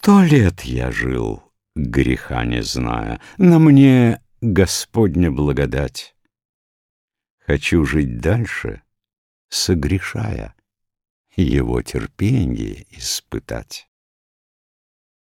Сто лет я жил, греха не зная, На мне Господня благодать. Хочу жить дальше, согрешая, Его терпенье испытать.